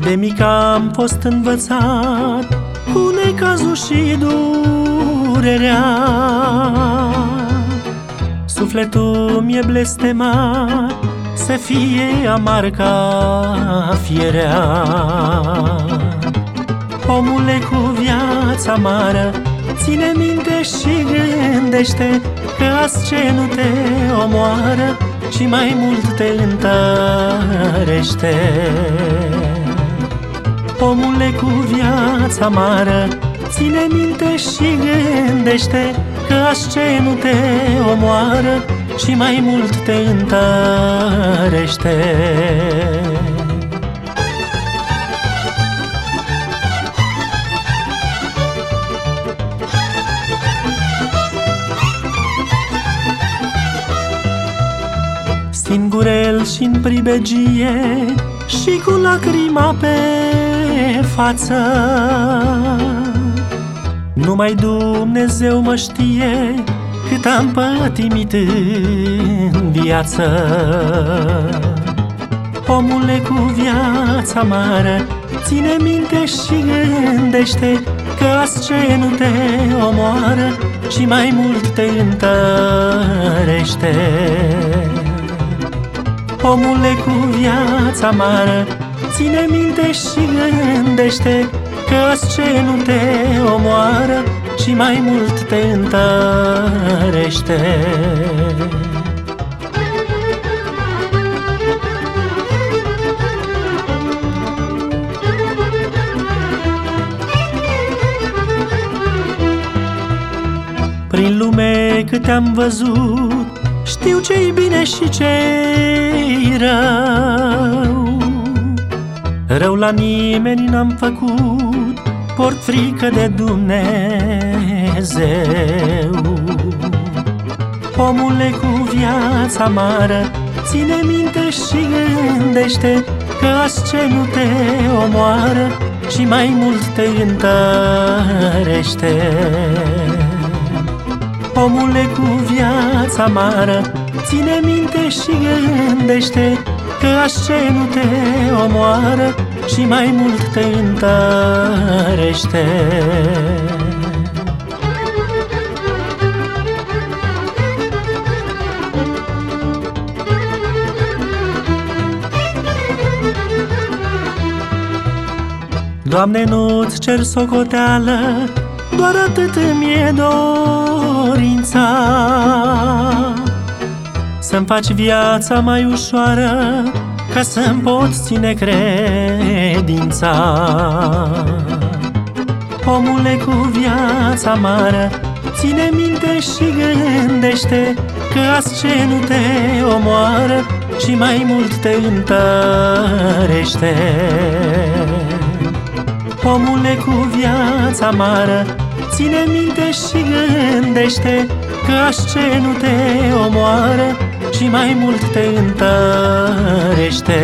De mic am fost învățat cu necazul și durerea. Sufletul mi-e blestemat să fie amar ca fierea. Omule cu viața amară Ține minte și gândește Că azi ce nu te omoară Și mai mult te întărește Omule cu viața amară Ține minte și gândește Că azi ce nu te omoară Și mai mult te întărește. Singurel și în pribegie Și cu lacrima pe față. Numai Dumnezeu mă știe Cât am pătimit în viață. Omule cu viața mare Ține minte și gândește Că azi ce nu te omoară Și mai mult te întărește. Omule cu viața mare Ține minte și gândește Că azi ce nu te omoară Și mai mult te întărește. Prin lume cât am văzut Știu ce-i bine și ce-i rău Rău la nimeni n-am făcut Port frică de Dumnezeu. Omule cu viața amară Ține minte și gândește Că azi ce nu te omoară Și mai mult te întărește. Omule cu viața amară Ține minte și gândește Că așa nu te omoară Și mai mult te întărește Doamne, nu-ți cer socoteală Doar atât mi-e dorința Să-mi faci viața mai ușoară Ca să-mi pot ține credința. Omule cu viața amară Ține minte și gândește Că azi ce nu te omoară Și mai mult te întărește. Omule cu viața amară Ține minte și gândește Că aș ce nu te omoară Și mai mult te întărește